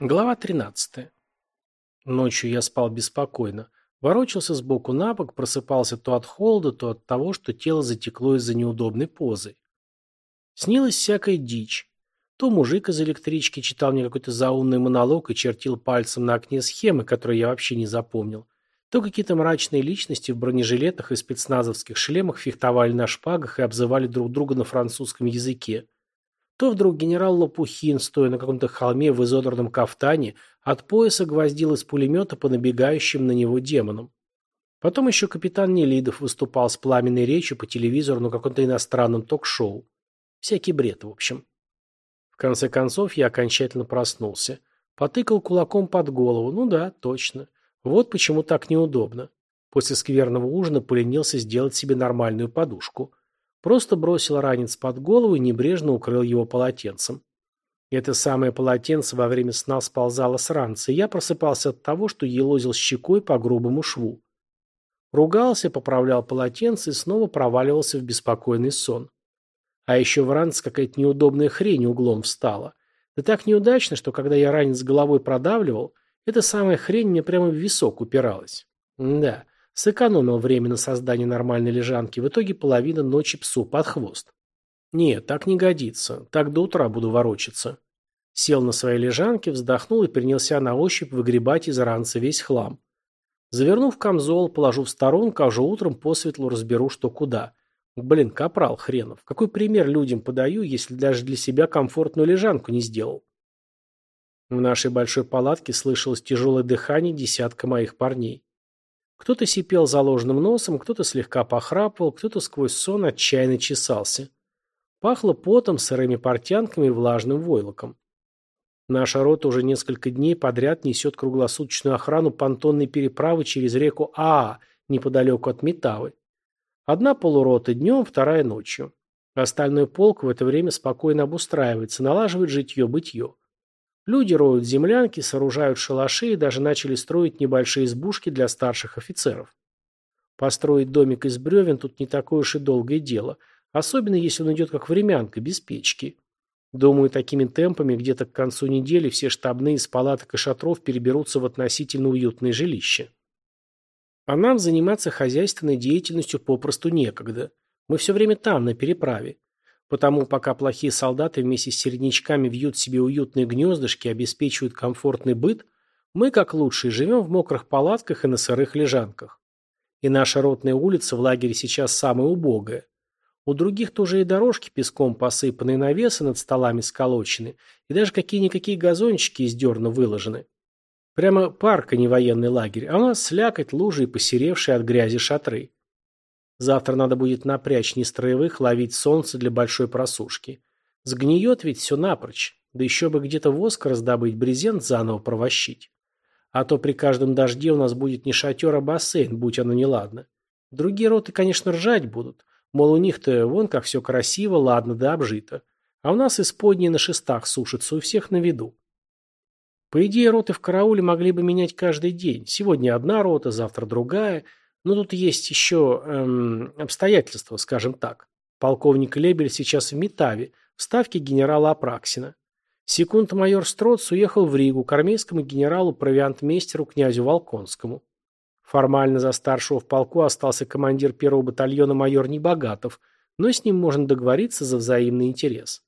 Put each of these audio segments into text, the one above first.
Глава 13. Ночью я спал беспокойно. Ворочался сбоку на бок, просыпался то от холода, то от того, что тело затекло из-за неудобной позы. Снилась всякая дичь. То мужик из электрички читал мне какой-то заумный монолог и чертил пальцем на окне схемы, которые я вообще не запомнил. То какие-то мрачные личности в бронежилетах и спецназовских шлемах фехтовали на шпагах и обзывали друг друга на французском языке. То вдруг генерал Лопухин, стоя на каком-то холме в изодранном кафтане, от пояса гвоздил из пулемета по набегающим на него демонам. Потом еще капитан Нелидов выступал с пламенной речью по телевизору на каком-то иностранном ток-шоу. Всякий бред, в общем. В конце концов, я окончательно проснулся. Потыкал кулаком под голову. Ну да, точно. Вот почему так неудобно. После скверного ужина поленился сделать себе нормальную подушку. Просто бросил ранец под голову и небрежно укрыл его полотенцем. Это самое полотенце во время сна сползало с ранца, и я просыпался от того, что елозил щекой по грубому шву. Ругался, поправлял полотенце и снова проваливался в беспокойный сон. А еще в ранце какая-то неудобная хрень углом встала. Да так неудачно, что когда я ранец головой продавливал, эта самая хрень мне прямо в висок упиралась. да, Сэкономил время на создание нормальной лежанки, в итоге половина ночи псу под хвост. Нет, так не годится, так до утра буду ворочаться. Сел на своей лежанке, вздохнул и принялся на ощупь выгребать из ранца весь хлам. Завернув камзол, положу в сторонку, а уже утром посветлу разберу, что куда. Блин, капрал хренов. Какой пример людям подаю, если даже для себя комфортную лежанку не сделал? В нашей большой палатке слышалось тяжелое дыхание десятка моих парней. Кто-то сипел заложенным носом, кто-то слегка похрапывал, кто-то сквозь сон отчаянно чесался. Пахло потом, сырыми портянками и влажным войлоком. Наша рота уже несколько дней подряд несет круглосуточную охрану понтонной переправы через реку Аа, неподалеку от Метавы. Одна полурота днем, вторая ночью. Остальной полк в это время спокойно обустраивается, налаживает житье-бытье. Люди роют землянки, сооружают шалаши и даже начали строить небольшие избушки для старших офицеров. Построить домик из бревен тут не такое уж и долгое дело, особенно если он идет как времянка, без печки. Думаю, такими темпами где-то к концу недели все штабные из палаток и шатров переберутся в относительно уютное жилище. А нам заниматься хозяйственной деятельностью попросту некогда. Мы все время там, на переправе. Потому пока плохие солдаты вместе с середнячками вьют себе уютные гнездышки и обеспечивают комфортный быт, мы, как лучшие, живем в мокрых палатках и на сырых лежанках. И наша ротная улица в лагере сейчас самая убогая. У других тоже и дорожки песком посыпаны, навесы над столами сколочены, и даже какие-никакие газончики из дерна выложены. Прямо парк, а не военный лагерь, а у нас слякоть, лужи и посеревшие от грязи шатры. Завтра надо будет напрячь нестроевых, ловить солнце для большой просушки. Сгниет ведь все напрочь. Да еще бы где-то воск раздобыть, брезент заново провощить. А то при каждом дожде у нас будет не шатер, а бассейн, будь оно неладно. Другие роты, конечно, ржать будут. Мол, у них-то вон как все красиво, ладно да обжито. А у нас исподние на шестах сушатся, у всех на виду. По идее, роты в карауле могли бы менять каждый день. Сегодня одна рота, завтра другая – но тут есть еще эм, обстоятельства, скажем так. Полковник Лебель сейчас в Метаве, в ставке генерала Апраксина. Секунд-майор Строц уехал в Ригу к армейскому генералу-провиантмейстеру князю Волконскому. Формально за старшего в полку остался командир первого батальона майор Небогатов, но с ним можно договориться за взаимный интерес.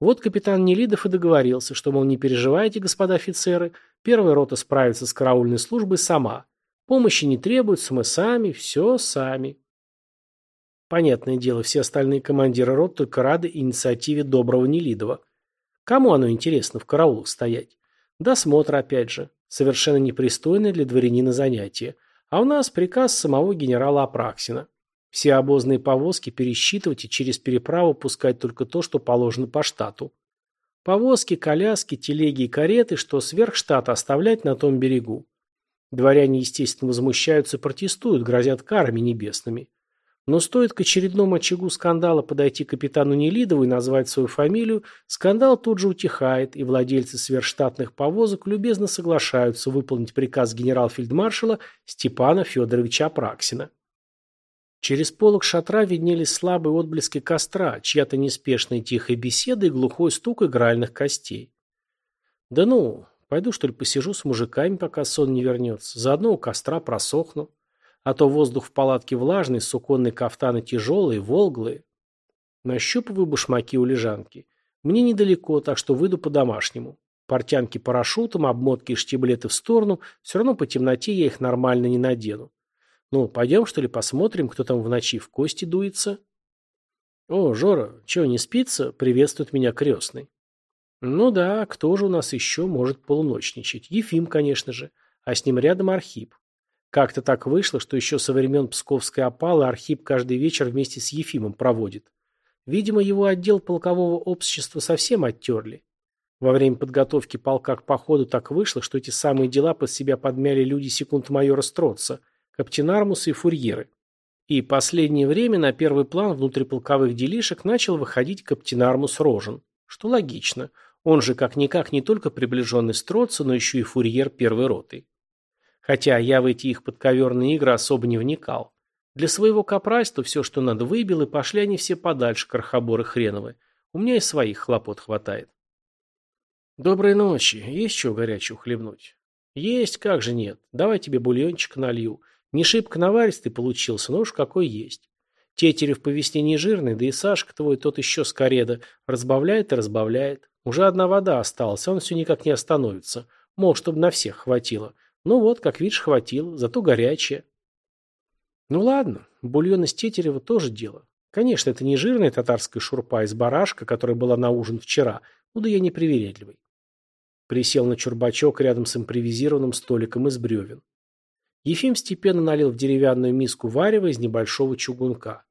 Вот капитан Нелидов и договорился, что, мол, не переживайте, господа офицеры, первая рота справится с караульной службой сама – Помощи не требуется, мы сами, все сами. Понятное дело, все остальные командиры рот только рады инициативе доброго Нелидова. Кому оно интересно в караулах стоять? Досмотр опять же. Совершенно непристойное для дворянина занятие. А у нас приказ самого генерала Апраксина. Все обозные повозки пересчитывать и через переправу пускать только то, что положено по штату. Повозки, коляски, телеги и кареты, что сверх штата оставлять на том берегу. Дворяне, естественно, возмущаются и протестуют, грозят карами небесными. Но стоит к очередному очагу скандала подойти капитану Нелидову и назвать свою фамилию, скандал тут же утихает, и владельцы сверхштатных повозок любезно соглашаются выполнить приказ генерал-фельдмаршала Степана Федоровича Апраксина. Через полок шатра виднелись слабые отблески костра, чья-то неспешная тихая беседа и глухой стук игральных костей. Да ну, Пойду, что ли, посижу с мужиками, пока сон не вернется. Заодно у костра просохну. А то воздух в палатке влажный, суконные кафтаны тяжелые, волглые. Нащупываю башмаки у лежанки. Мне недалеко, так что выйду по-домашнему. Портянки парашютом, обмотки и штиблеты в сторону, все равно по темноте я их нормально не надену. Ну, пойдем, что ли, посмотрим, кто там в ночи в кости дуется? О, Жора, чего не спится? Приветствует меня крестный. Ну да, кто же у нас еще может полуночничать? Ефим, конечно же, а с ним рядом Архип. Как-то так вышло, что еще со времен Псковской опалы Архип каждый вечер вместе с Ефимом проводит. Видимо, его отдел полкового общества совсем оттерли. Во время подготовки полка к походу так вышло, что эти самые дела под себя подмяли люди секунд-майора Строца, каптенармусы и фурьеры. И последнее время на первый план внутриполковых делишек начал выходить каптенармус Рожен. Что логично. Он же как-никак не только приближенный Строца, но еще и фурьер первой роты. Хотя я в эти их подковерные игры особо не вникал. Для своего капральства все, что надо, выбил, и пошли они все подальше, крохоборы хреновы. У меня и своих хлопот хватает. Доброй ночи. Есть чего горячего хлебнуть? Есть, как же нет. Давай тебе бульончик налью. Не шибко наваристый получился, но уж какой есть. Тетерев по весне не жирный, да и Сашка твой тот еще скореда. Разбавляет и разбавляет. Уже одна вода осталась, он все никак не остановится. Мол, чтобы на всех хватило. Ну вот, как видишь, хватило, зато горячее. Ну ладно, бульон из тетерева тоже дело. Конечно, это не жирная татарская шурпа из барашка, которая была на ужин вчера, ну да я не привередливый. Присел на чурбачок рядом с импровизированным столиком из бревен. Ефим степенно налил в деревянную миску варева из небольшого чугунка.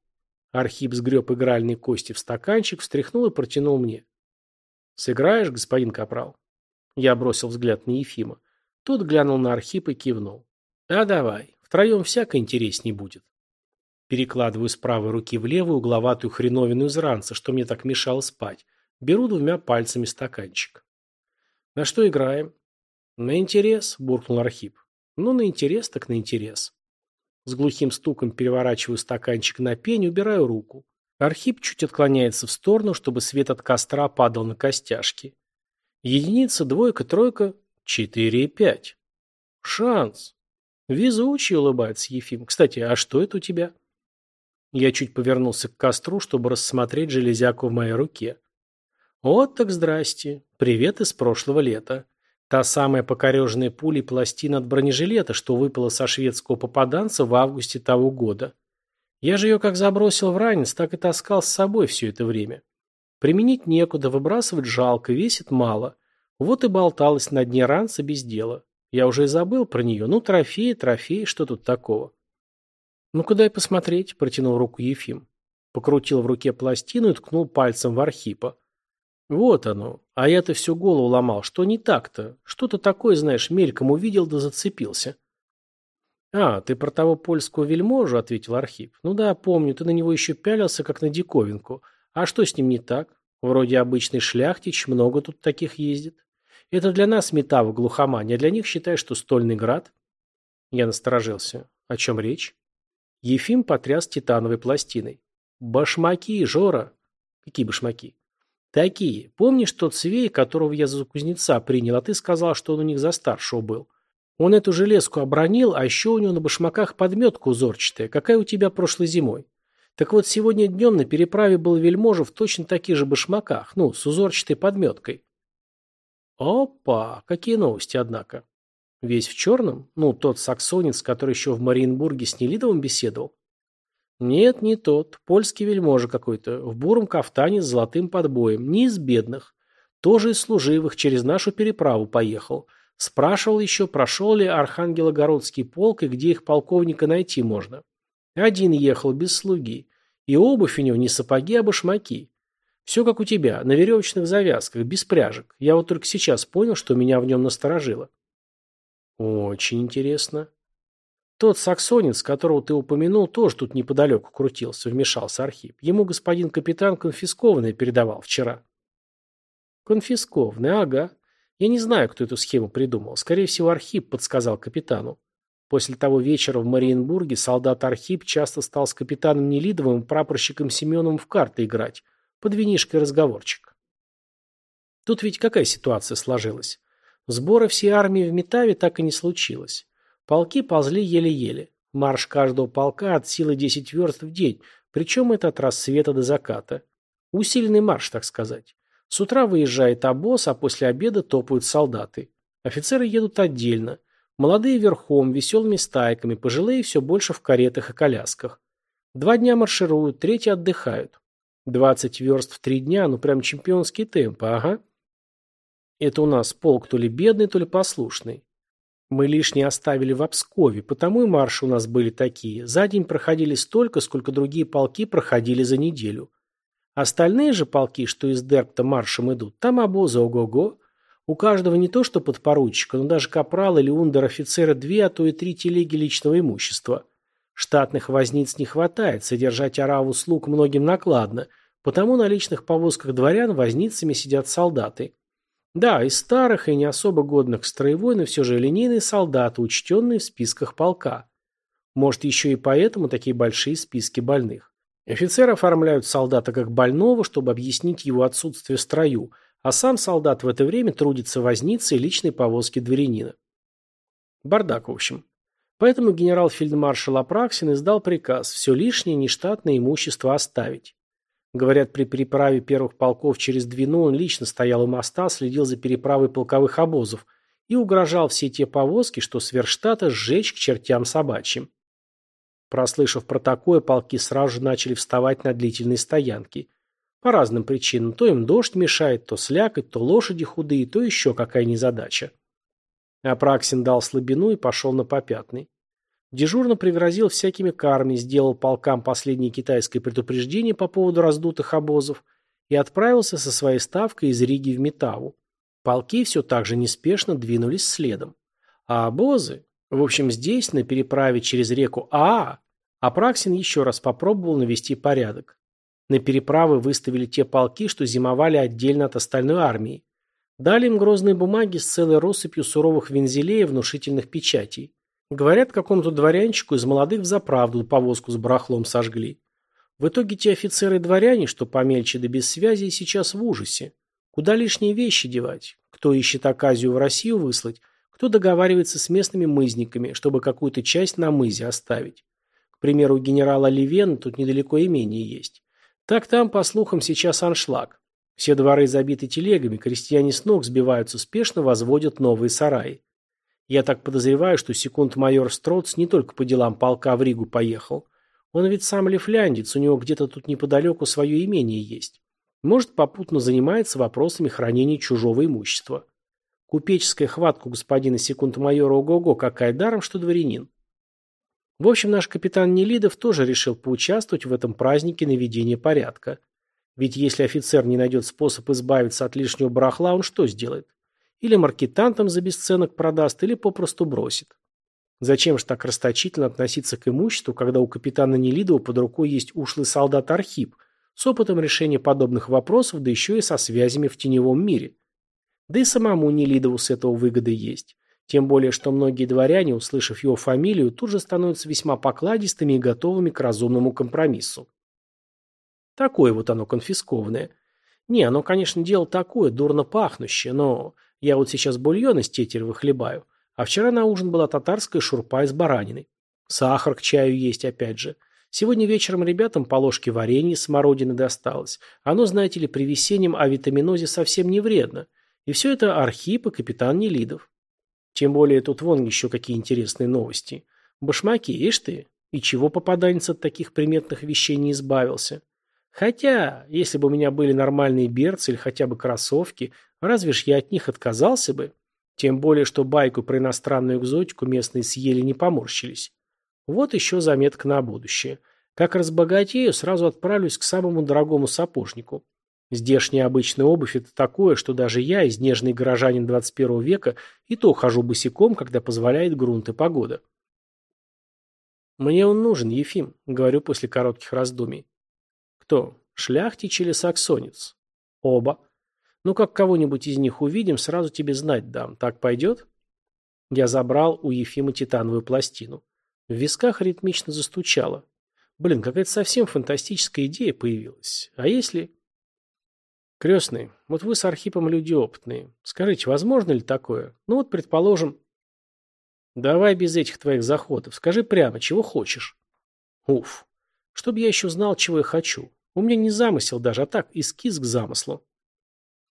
Архип сгреб игральные кости в стаканчик, встряхнул и протянул мне. «Сыграешь, господин Капрал?» Я бросил взгляд на Ефима. Тот глянул на Архипа и кивнул. «А давай, Втроем всяко интересней будет. Перекладываю с правой руки в левую угловатую хреновину из ранца, что мне так мешало спать. Беру двумя пальцами стаканчик. На что играем? На интерес, буркнул Архип. Ну, на интерес, так на интерес. С глухим стуком переворачиваю стаканчик на пень, убираю руку. Архип чуть отклоняется в сторону, чтобы свет от костра падал на костяшки. Единица, двойка, тройка, четыре и пять. Шанс. «Везучий», — улыбается Ефим. «Кстати, а что это у тебя?» Я чуть повернулся к костру, чтобы рассмотреть железяку в моей руке. Вот так здрасте. Привет из прошлого лета. Та самая покореженная пулей пластина от бронежилета, что выпала со шведского попаданца в августе того года. Я же ее как забросил в ранец, так и таскал с собой все это время. Применить некуда, выбрасывать жалко, весит мало. Вот и болталась на дне ранца без дела. Я уже и забыл про нее. Ну, трофей, трофей, что тут такого? Ну-ка дай посмотреть, протянул руку Ефим. Покрутил в руке пластину и ткнул пальцем в Архипа. Вот оно. А я-то всю голову ломал. Что не так-то? Что-то такое, знаешь, мельком увидел да зацепился. А, ты про того польского вельможу, ответил Архип. Ну да, помню, ты на него еще пялился, как на диковинку. А что с ним не так? Вроде обычный шляхтич, много тут таких ездит. Это для нас метава глухомания, а для них считай, что стольный град. Я насторожился. О чем речь? Ефим потряс титановой пластиной. Башмаки, Жора. Какие башмаки? Такие. Помнишь тот свей, которого я за кузнеца принял, а ты сказал, что он у них за старшего был? Он эту железку обронил, а еще у него на башмаках подметка узорчатая, какая у тебя прошлой зимой. Так вот, сегодня днем на переправе был вельможа в точно таких же башмаках, ну, с узорчатой подметкой. Опа, какие новости, однако. Весь в черном? Ну, тот саксонец, который еще в Мариенбурге с Нелидовым беседовал? Нет, не тот. Польский вельможа какой-то. В буром кафтане с золотым подбоем. Не из бедных. Тоже из служивых. Через нашу переправу поехал. Спрашивал еще, прошел ли Архангелогородский полк и где их полковника найти можно. Один ехал, без слуги. И обувь у него не сапоги, а башмаки. Все как у тебя, на веревочных завязках, без пряжек. Я вот только сейчас понял, что меня в нем насторожило. Очень интересно. Тот саксонец, которого ты упомянул, тоже тут неподалеку крутился, вмешался Архип. Ему господин капитан конфискованное передавал вчера. Конфискованное, ага. Я не знаю, кто эту схему придумал. Скорее всего, Архип подсказал капитану. После того вечера в Мариенбурге солдат Архип часто стал с капитаном Нелидовым и прапорщиком Семеновым в карты играть, под винишкой разговорчик. Тут ведь какая ситуация сложилась? Сбора всей армии в Метаве так и не случилось. Полки ползли еле-еле. Марш каждого полка от силы 10 верст в день, причем это от рассвета до заката. Усиленный марш, так сказать. С утра выезжает обоз, а после обеда топают солдаты. Офицеры едут отдельно. Молодые верхом, веселыми стайками, пожилые все больше в каретах и колясках. Два дня маршируют, третий отдыхают. Двадцать верст в три дня, ну прям чемпионский темп, ага. Это у нас полк то ли бедный, то ли послушный. Мы лишнее оставили в Обскове, потому и марши у нас были такие. За день проходили столько, сколько другие полки проходили за неделю. Остальные же полки, что из Дерпта маршем идут, там обозы ого-го. У каждого не то что подпоручика, но даже капрал или ундер-офицера две, а то и три телеги личного имущества. Штатных возниц не хватает, содержать ораву слуг многим накладно, потому на личных повозках дворян возницами сидят солдаты. Да, из старых и не особо годных строевой, но все же линейные солдаты, учтенные в списках полка. Может, еще и поэтому такие большие списки больных. Офицеры оформляют солдата как больного, чтобы объяснить его отсутствие в строю, а сам солдат в это время трудится возницей личной повозки дворянина. Бардак, в общем. Поэтому генерал-фельдмаршал Апраксин издал приказ все лишнее нештатное имущество оставить. Говорят, при переправе первых полков через Двину он лично стоял у моста, следил за переправой полковых обозов и угрожал все те повозки, что сверхштата сжечь к чертям собачьим. Прослышав про такое, полки сразу же начали вставать на длительные стоянки. По разным причинам. То им дождь мешает, то слякоть, то лошади худые, то еще какая незадача. Апраксин дал слабину и пошел на попятный. Дежурно пригрозил всякими карами, сделал полкам последнее китайское предупреждение по поводу раздутых обозов и отправился со своей ставкой из Риги в Метаву. Полки все так же неспешно двинулись следом. А обозы... В общем, здесь, на переправе через реку Аа, Апраксин еще раз попробовал навести порядок. На переправы выставили те полки, что зимовали отдельно от остальной армии. Дали им грозные бумаги с целой россыпью суровых вензелей и внушительных печатей. Говорят, какому-то дворянчику из молодых взаправду повозку с барахлом сожгли. В итоге те офицеры и дворяне, что помельче да без связи, сейчас в ужасе. Куда лишние вещи девать? Кто ищет оказию в Россию выслать? Кто договаривается с местными мызниками, чтобы какую-то часть на мызе оставить? Примеру, у генерала Левена тут недалеко имение есть. Так там, по слухам, сейчас аншлаг. Все дворы забиты телегами, крестьяне с ног сбиваются, спешно возводят новые сараи. Я так подозреваю, что секунд-майор Строц не только по делам полка в Ригу поехал. Он ведь сам лифляндец, у него где-то тут неподалеку свое имение есть. Может, попутно занимается вопросами хранения чужого имущества. Купеческая хватка у господина секунд-майора ого-го, какая даром, что дворянин. В общем, наш капитан Нелидов тоже решил поучаствовать в этом празднике наведения порядка. Ведь если офицер не найдет способ избавиться от лишнего барахла, он что сделает? Или маркетантам за бесценок продаст, или попросту бросит. Зачем же так расточительно относиться к имуществу, когда у капитана Нелидова под рукой есть ушлый солдат Архип, с опытом решения подобных вопросов, да еще и со связями в теневом мире? Да и самому Нелидову с этого выгоды есть. Тем более, что многие дворяне, услышав его фамилию, тут же становятся весьма покладистыми и готовыми к разумному компромиссу. Такое вот оно конфискованное. Не, оно, конечно, дело такое, дурно пахнущее, но я вот сейчас бульон из тетерева хлебаю, а вчера на ужин была татарская шурпа из баранины. Сахар к чаю есть опять же. Сегодня вечером ребятам по ложке варенья смородины досталось. Оно, знаете ли, при весеннем авитаминозе совсем не вредно. И все это Архип и капитан Нелидов. Тем более тут вон еще какие интересные новости. Башмаки, ишь ты, и чего попаданец от таких приметных вещей не избавился. Хотя, если бы у меня были нормальные берцы или хотя бы кроссовки, Разве ж я от них отказался бы? Тем более, что байку про иностранную экзотику местные съели не поморщились. Вот еще заметка на будущее. Как разбогатею, сразу отправлюсь к самому дорогому сапожнику. Здешняя обычная обувь – это такое, что даже я, изнежный горожанин 21 века, и то хожу босиком, когда позволяет грунт и погода. «Мне он нужен, Ефим», – говорю после коротких раздумий. «Кто? Шляхтич или саксонец?» «Оба». Ну, как кого-нибудь из них увидим, сразу тебе знать дам. Так пойдет?» Я забрал у Ефима титановую пластину. В висках ритмично застучало. Блин, какая-то совсем фантастическая идея появилась. А если... Крестный, вот вы с Архипом люди опытные. Скажите, возможно ли такое? Ну вот, предположим... Давай без этих твоих заходов. Скажи прямо, чего хочешь. Уф. Чтоб я еще знал, чего я хочу. У меня не замысел даже, а так эскиз к замыслу.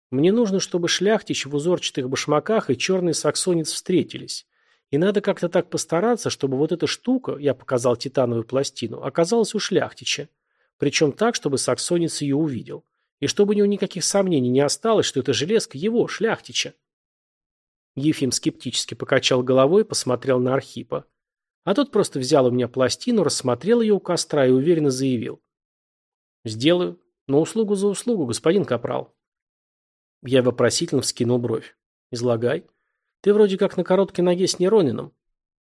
Мне нужно, чтобы шляхтич в узорчатых башмаках и черный саксонец встретились. И надо как-то так постараться, чтобы вот эта штука, я показал титановую пластину, оказалась у шляхтича. Причем так, чтобы саксонец ее увидел. И чтобы у него никаких сомнений не осталось, что это железка его, шляхтича. Ефим скептически покачал головой и посмотрел на Архипа. А тот просто взял у меня пластину, рассмотрел ее у костра и уверенно заявил. «Сделаю. Но услугу за услугу, господин Капрал». Я вопросительно вскинул бровь. «Излагай. Ты вроде как на короткой ноге с Неронином».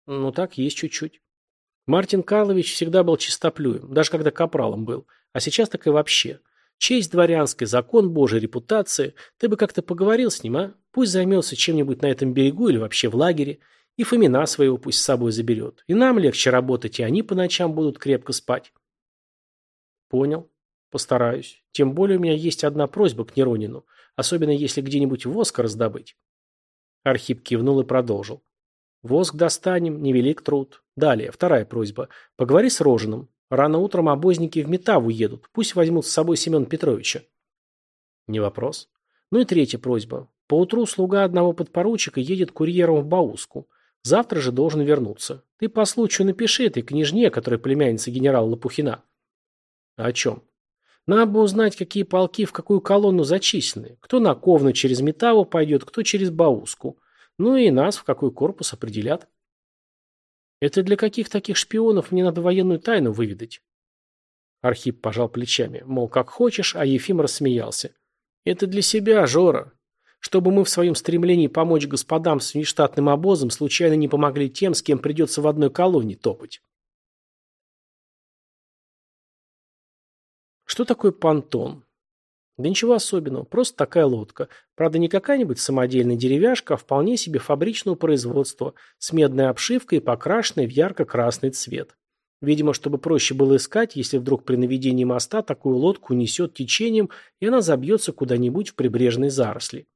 «Ну так, есть чуть-чуть». Мартин Карлович всегда был чистоплюем, даже когда капралом был. А сейчас так и вообще. Честь дворянская, закон божий, репутация. Ты бы как-то поговорил с ним, а? Пусть займется чем-нибудь на этом берегу или вообще в лагере. И Фомина своего пусть с собой заберет. И нам легче работать, и они по ночам будут крепко спать. Понял. Постараюсь. Тем более у меня есть одна просьба к Неронину. Особенно если где-нибудь воск раздобыть. Архип кивнул и продолжил. Воск достанем, невелик труд. Далее, вторая просьба. Поговори с Рожиным. Рано утром обозники в Метаву едут. Пусть возьмут с собой Семена Петровича. Не вопрос. Ну и третья просьба. Поутру слуга одного подпоручика едет курьером в Бауску. Завтра же должен вернуться. Ты по случаю напиши этой княжне, которая племянница генерала Лопухина. О чем? Надо бы узнать, какие полки в какую колонну зачислены. Кто на Ковну через Метаву пойдет, кто через Бауску. Ну и нас в какой корпус определят. Это для каких таких шпионов мне надо военную тайну выведать? Архип пожал плечами, мол, как хочешь, а Ефим рассмеялся. Это для себя, Жора. Чтобы мы в своем стремлении помочь господам с внештатным обозом случайно не помогли тем, с кем придется в одной колонии топать. Что такое понтон? Да ничего особенного, просто такая лодка. Правда, не какая-нибудь самодельная деревяшка, а вполне себе фабричного производства, с медной обшивкой и покрашенной в ярко-красный цвет. Видимо, чтобы проще было искать, если вдруг при наведении моста такую лодку несет течением, и она забьется куда-нибудь в прибрежной заросли.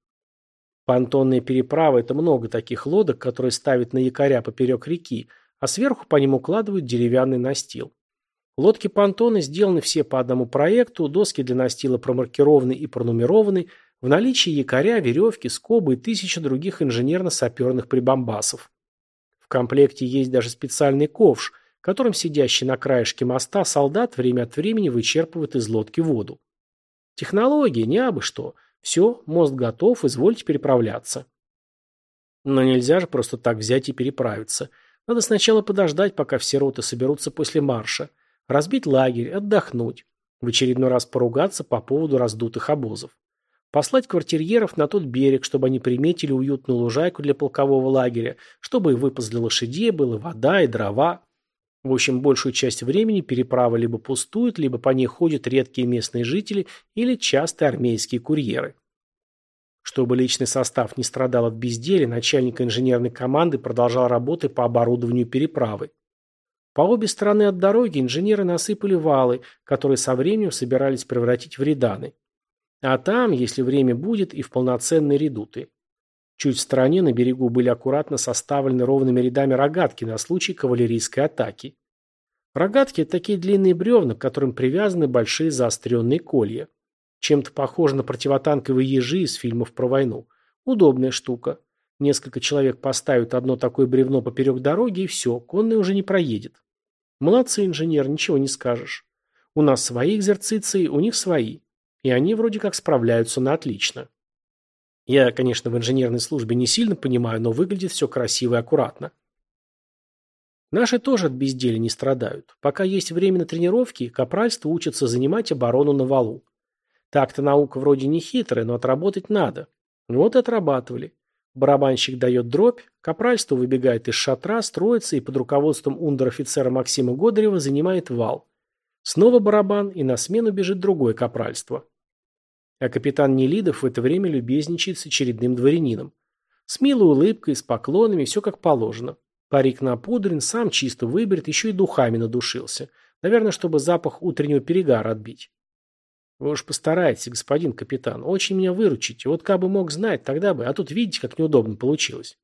Понтонные переправы – это много таких лодок, которые ставят на якоря поперек реки, а сверху по ним укладывают деревянный настил. Лодки-понтоны сделаны все по одному проекту, доски для настила промаркированы и пронумерованы, в наличии якоря, веревки, скобы и тысячи других инженерно-саперных прибамбасов. В комплекте есть даже специальный ковш, которым сидящий на краешке моста солдат время от времени вычерпывает из лодки воду. Технология, не абы что. Все, мост готов, извольте переправляться. Но нельзя же просто так взять и переправиться. Надо сначала подождать, пока все роты соберутся после марша разбить лагерь, отдохнуть, в очередной раз поругаться по поводу раздутых обозов. Послать квартирьеров на тот берег, чтобы они приметили уютную лужайку для полкового лагеря, чтобы и выпас для лошадей было, вода и дрова. В общем, большую часть времени переправа либо пустует, либо по ней ходят редкие местные жители или частые армейские курьеры. Чтобы личный состав не страдал от безделия, начальник инженерной команды продолжал работы по оборудованию переправы. По обе стороны от дороги инженеры насыпали валы, которые со временем собирались превратить в реданы. А там, если время будет, и в полноценные редуты. Чуть в стороне на берегу были аккуратно составлены ровными рядами рогатки на случай кавалерийской атаки. Рогатки – это такие длинные бревна, к которым привязаны большие заостренные колья. Чем-то похоже на противотанковые ежи из фильмов про войну. Удобная штука. Несколько человек поставят одно такое бревно поперек дороги, и все, конный уже не проедет. Молодцы, инженер, ничего не скажешь. У нас свои экзерциции, у них свои. И они вроде как справляются на отлично. Я, конечно, в инженерной службе не сильно понимаю, но выглядит все красиво и аккуратно. Наши тоже от безделия не страдают. Пока есть время на тренировки, капральство учится занимать оборону на валу. Так-то наука вроде не хитрая, но отработать надо. Вот и отрабатывали. Барабанщик дает дробь, капральство выбегает из шатра, строится и под руководством ундер-офицера Максима Годырева занимает вал. Снова барабан, и на смену бежит другое капральство. А капитан Нелидов в это время любезничает с очередным дворянином. С милой улыбкой, с поклонами, все как положено. Парик напудрен, сам чисто выберет, еще и духами надушился. Наверное, чтобы запах утреннего перегара отбить. Вы уж постарайтесь, господин капитан, очень меня выручите. Вот как бы мог знать, тогда бы, а тут видите, как неудобно получилось.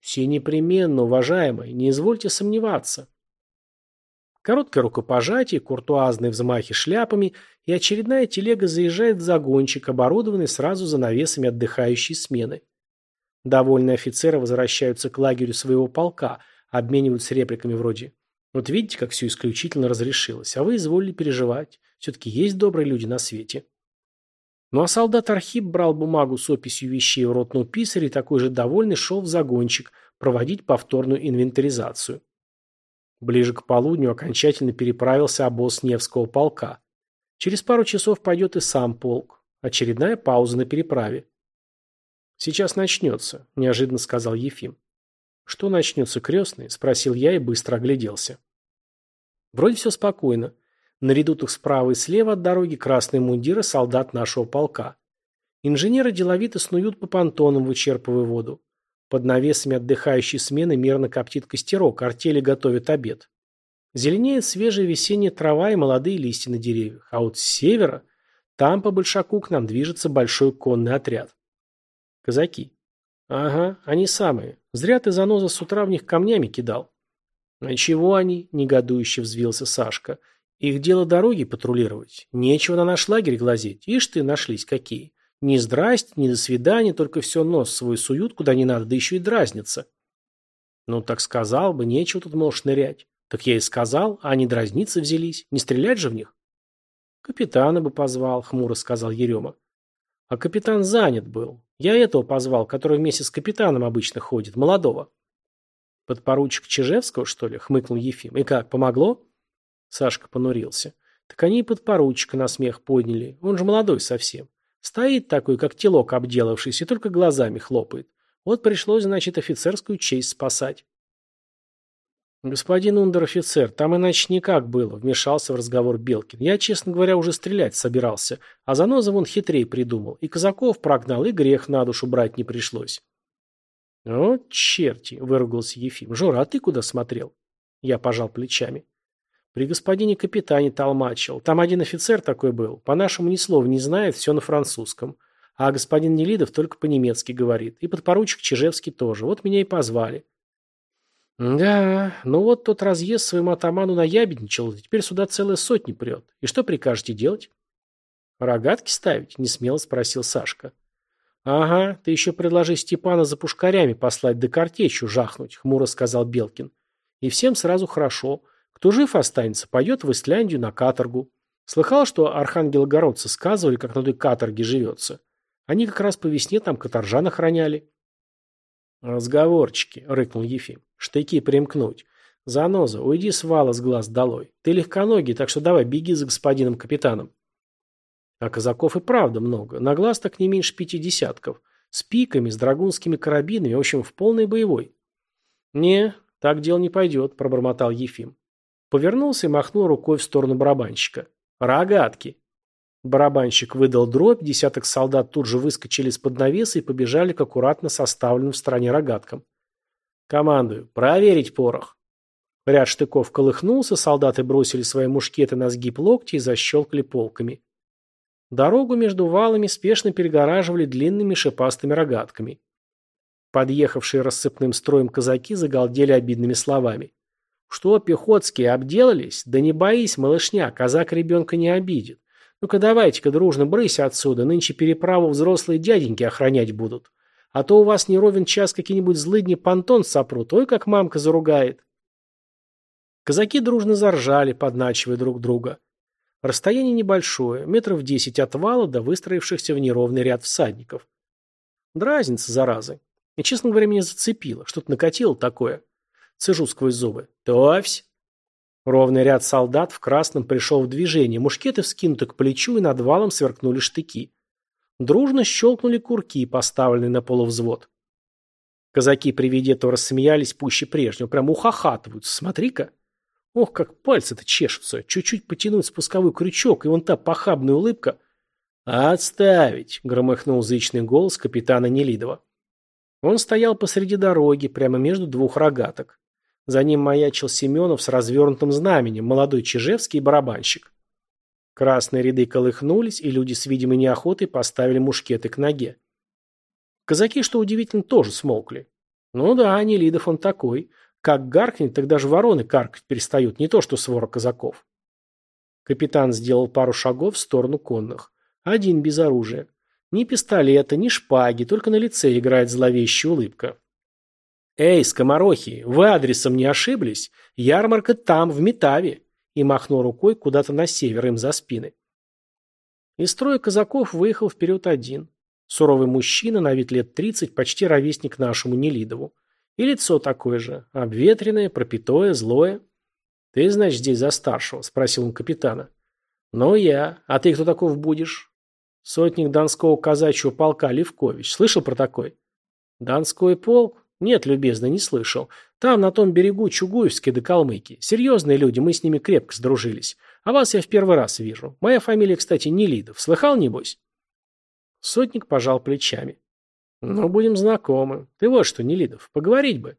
Все непременно, уважаемый, не извольте сомневаться. Короткое рукопожатие, куртуазные взмахи шляпами, и очередная телега заезжает в загончик, оборудованный сразу за навесами отдыхающей смены. Довольные офицеры возвращаются к лагерю своего полка, обмениваются репликами вроде «Вот видите, как все исключительно разрешилось, а вы изволили переживать. Все-таки есть добрые люди на свете». Ну а солдат Архип брал бумагу с описью вещей в ротного писаря и такой же довольный шел в загончик проводить повторную инвентаризацию. Ближе к полудню окончательно переправился обоз Невского полка. Через пару часов пойдет и сам полк. Очередная пауза на переправе. «Сейчас начнется», – неожиданно сказал Ефим. «Что начнется, крестный?» – спросил я и быстро огляделся. Вроде все спокойно. На редутах справа и слева от дороги красные мундиры солдат нашего полка. Инженеры деловито снуют по понтонам, вычерпывая воду. Под навесами отдыхающей смены мерно коптит костерок, артели готовят обед. Зеленеет свежая весенняя трава и молодые листья на деревьях. А вот с севера, там по большаку к нам движется большой конный отряд. Казаки. Ага, они самые. Зря ты заноза с утра в них камнями кидал. А чего они? Негодующе взвился Сашка. Их дело дороги патрулировать. Нечего на наш лагерь глазеть. Ишь ты, нашлись какие. Ни здрасте, ни до свидания, только все нос свой суют, куда не надо, да еще и дразнятся. Ну так сказал бы, нечего тут можешь нырять. Так я и сказал, а они дразниться взялись. Не стрелять же в них? Капитана бы позвал, хмуро сказал Ерема. А капитан занят был. Я этого позвал, который вместе с капитаном обычно ходит, молодого. Подпоручик Чижевского, что ли, хмыкнул Ефим. И как, помогло? Сашка понурился. Так они и подпоручика на смех подняли. Он же молодой совсем. Стоит такой, как телок обделавшийся, только глазами хлопает. Вот пришлось, значит, офицерскую честь спасать. «Господин унтер-офицер, там иначе никак было», — вмешался в разговор Белкин. «Я, честно говоря, уже стрелять собирался, а заноза вон хитрей придумал. И казаков прогнал, и грех на душу брать не пришлось». «О, черти!» — выругался Ефим. «Жора, а ты куда смотрел?» Я пожал плечами. При господине капитане толмачил. Там один офицер такой был. По-нашему ни слова не знает, все на французском. А господин Нелидов только по-немецки говорит. И подпоручик Чижевский тоже. Вот меня и позвали. Да, ну вот тот разъезд своему атаману наябедничал, теперь сюда целая сотня прет. И что прикажете делать? Рогатки ставить? Несмело спросил Сашка. Ага, ты еще предложи Степана за пушкарями послать да картечью жахнуть, хмуро сказал Белкин. И всем сразу хорошо. Кто жив останется, пойдет в Исляндию на каторгу. Слыхал, что архангелогородцы сказывали, как на той каторге живется. Они как раз по весне там каторжан охраняли. «Разговорчики», — рыкнул Ефим. «Штыки примкнуть. Заноза, уйди с вала с глаз долой. Ты легконогий, так что давай, беги за господином капитаном». А казаков и правда много. На глаз так не меньше пяти десятков. С пиками, с драгунскими карабинами, в общем, в полной боевой. «Не, так дело не пойдет», — пробормотал Ефим. Повернулся и махнул рукой в сторону барабанщика. «Рогатки!» Барабанщик выдал дробь, десяток солдат тут же выскочили из-под навеса и побежали к аккуратно составленным в стороне рогаткам. «Командую, проверить порох!» Ряд штыков колыхнулся, солдаты бросили свои мушкеты на сгиб локти и защелкали полками. Дорогу между валами спешно перегораживали длинными шипастыми рогатками. Подъехавшие рассыпным строем казаки загалдели обидными словами. Что, пехотские, обделались? Да не боись, малышня, казак ребенка не обидит. Ну-ка давайте-ка дружно брысь отсюда, нынче переправу взрослые дяденьки охранять будут. А то у вас не ровен час какие-нибудь злыдни понтон сопрут, ой, как мамка заругает. Казаки дружно заржали, подначивая друг друга. Расстояние небольшое, метров десять от вала до выстроившихся в неровный ряд всадников. Дразнится, заразы. И, честно говоря, меня зацепило. Что-то накатило такое. Цежу сквозь зубы. «Товсь!» Ровный ряд солдат в красном пришел в движение, мушкеты вскинуты к плечу и над валом сверкнули штыки. Дружно щелкнули курки, поставленные на полувзвод. Казаки при виде этого рассмеялись пуще прежнего, прям ухахатываются. Смотри-ка. Ох, как пальцы-то чешутся. Чуть-чуть потянуть спусковой крючок, и вон та похабная улыбка. «Отставить!» — громыхнул зычный голос капитана Нелидова. Он стоял посреди дороги, прямо между двух рогаток. За ним маячил Семенов с развернутым знаменем, молодой Чижевский и барабанщик. Красные ряды колыхнулись, и люди с видимой неохотой поставили мушкеты к ноге. Казаки, что удивительно, тоже смолкли. Ну да, Нелидов он такой. Как гаркнет, так даже вороны каркать перестают, не то что свора казаков. Капитан сделал пару шагов в сторону конных. Один без оружия. Ни пистолета, ни шпаги, только на лице играет зловещая улыбка. «Эй, скоморохи, вы адресом не ошиблись? Ярмарка там, в Метаве!» и махнул рукой куда-то на север им за спины. Из строя казаков выехал вперед один. Суровый мужчина, на вид лет тридцать, почти ровесник нашему Нелидову. И лицо такое же, обветренное, пропитое, злое. «Ты, значит, здесь за старшего?» – спросил он капитана. «Ну, я. А ты кто таков будешь?» «Сотник Донского казачьего полка Левкович. Слышал про такой?» «Донской полк? Нет, любезно, не слышал. Там, на том берегу Чугуевской до Калмыки. Серьезные люди, мы с ними крепко сдружились. А вас я в первый раз вижу. Моя фамилия, кстати, Нелидов. Слыхал, небось?» Сотник пожал плечами. «Ну, будем знакомы. Ты вот что, Нелидов, поговорить бы».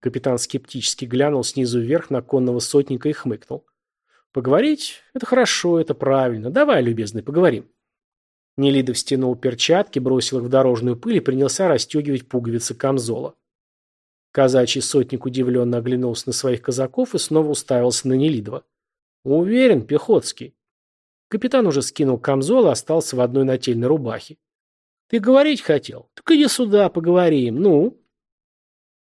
Капитан скептически глянул снизу вверх на конного сотника и хмыкнул. «Поговорить? Это хорошо, это правильно. Давай, любезный, поговорим». Нелидов стянул перчатки, бросил их в дорожную пыль и принялся расстегивать пуговицы камзола. Казачий сотник удивленно оглянулся на своих казаков и снова уставился на Нелидова. «Уверен, Пехотский». Капитан уже скинул камзол и остался в одной нательной рубахе. «Ты говорить хотел? Так иди сюда, поговорим. Ну?»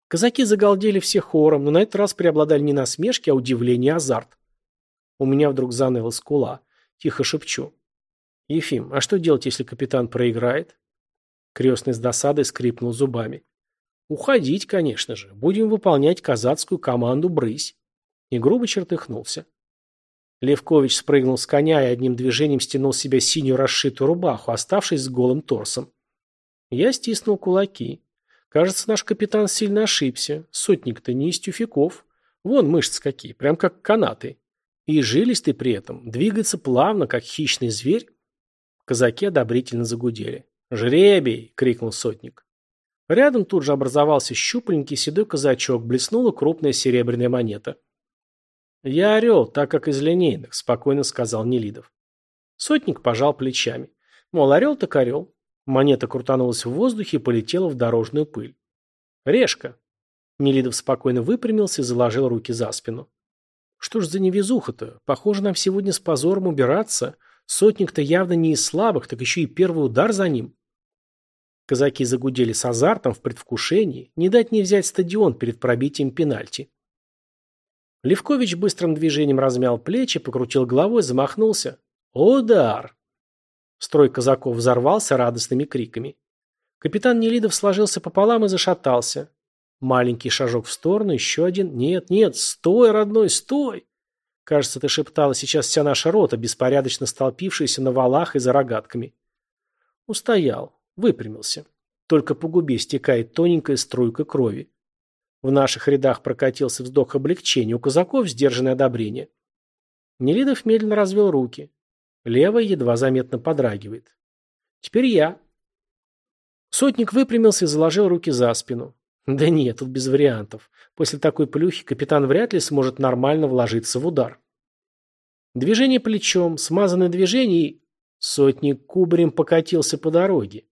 Казаки загалдели все хором, но на этот раз преобладали не насмешки, а удивление и азарт. У меня вдруг заныла скула. Тихо шепчу. «Ефим, а что делать, если капитан проиграет?» Крестный с досадой скрипнул зубами. Уходить, конечно же. Будем выполнять казацкую команду «Брысь». И грубо чертыхнулся. Левкович спрыгнул с коня и одним движением стянул с себя синюю расшитую рубаху, оставшись с голым торсом. Я стиснул кулаки. Кажется, наш капитан сильно ошибся. Сотник-то не из тюфяков. Вон мышцы какие, прям как канаты. И жилистый при этом, двигается плавно, как хищный зверь. Казаки одобрительно загудели. «Жребий!» — крикнул сотник. Рядом тут же образовался щупленький седой казачок, блеснула крупная серебряная монета. «Я орел, так как из линейных», — спокойно сказал Нелидов. Сотник пожал плечами. Мол, орел так орел. Монета крутанулась в воздухе и полетела в дорожную пыль. «Решка». Нелидов спокойно выпрямился и заложил руки за спину. «Что ж за невезуха-то? Похоже, нам сегодня с позором убираться. Сотник-то явно не из слабых, так еще и первый удар за ним». Казаки загудели с азартом в предвкушении, не дать не взять стадион перед пробитием пенальти. Левкович быстрым движением размял плечи, покрутил головой, замахнулся. Удар! Строй казаков взорвался радостными криками. Капитан Нелидов сложился пополам и зашатался. Маленький шажок в сторону, еще один. Нет, нет, стой, родной, стой! Кажется, ты шептала сейчас вся наша рота, беспорядочно столпившаяся на валах и за рогатками. Устоял. Выпрямился. Только по губе стекает тоненькая струйка крови. В наших рядах прокатился вздох облегчения, у казаков сдержанное одобрение. Нелидов медленно развел руки. Левая едва заметно подрагивает. Теперь я. Сотник выпрямился и заложил руки за спину. Да нет, тут без вариантов. После такой плюхи капитан вряд ли сможет нормально вложиться в удар. Движение плечом, смазанное движение и... Сотник кубарем покатился по дороге.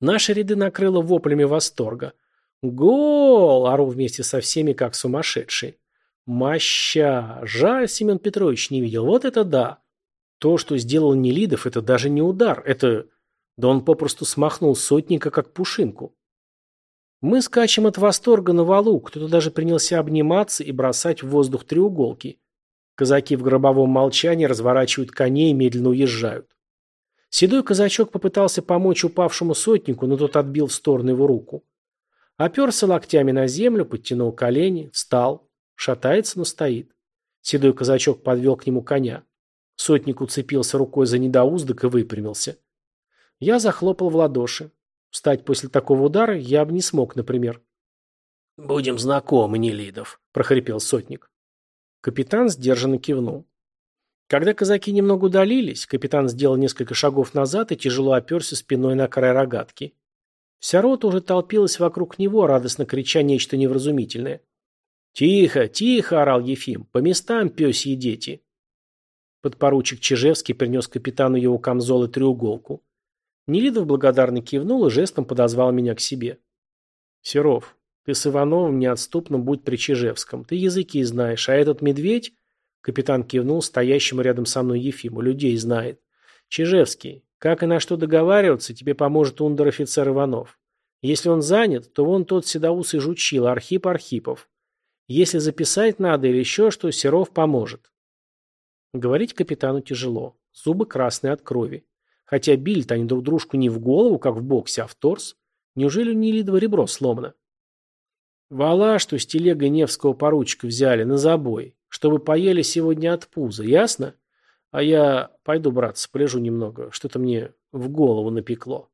Наши ряды накрыло воплями восторга. «Гол!» – ору вместе со всеми, как сумасшедший. «Моща! Жаль, Семен Петрович не видел. Вот это да!» То, что сделал Нелидов, это даже не удар. Это... Да он попросту смахнул сотника, как пушинку. Мы скачем от восторга на валу, кто-то даже принялся обниматься и бросать в воздух треуголки. Казаки в гробовом молчании разворачивают коней и медленно уезжают. Седой казачок попытался помочь упавшему сотнику, но тот отбил в сторону его руку. Оперся локтями на землю, подтянул колени, встал. Шатается, но стоит. Седой казачок подвел к нему коня. Сотник уцепился рукой за недоуздок и выпрямился. Я захлопал в ладоши. Встать после такого удара я бы не смог, например. «Будем знакомы, Нелидов», – прохрипел сотник. Капитан сдержанно кивнул. Когда казаки немного удалились, капитан сделал несколько шагов назад и тяжело оперся спиной на край рогатки. Вся рота уже толпилась вокруг него, радостно крича нечто невразумительное. «Тихо, тихо!» – орал Ефим. «По местам, пёсьи дети!» Подпоручик Чижевский принес капитану его камзол и треуголку. Нелидов благодарно кивнул и жестом подозвал меня к себе. «Серов, ты с Ивановым неотступно будь при Чижевском. Ты языки знаешь, а этот медведь...» Капитан кивнул стоящему рядом со мной Ефиму. «Людей знает. Чижевский, как и на что договариваться, тебе поможет ундер-офицер Иванов. Если он занят, то вон тот седоусый жучил, Архип Архипов. Если записать надо или еще что, Серов поможет». Говорить капитану тяжело. Зубы красные от крови. Хотя били-то они друг дружку не в голову, как в боксе, а в торс. Неужели у Нелидова ребро сломано? Вала, что с телегой Невского поручика взяли на забой, чтобы поели сегодня от пуза, ясно? А я пойду, братцы, полежу немного, что-то мне в голову напекло.